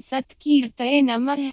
सत्कीर्तये नमः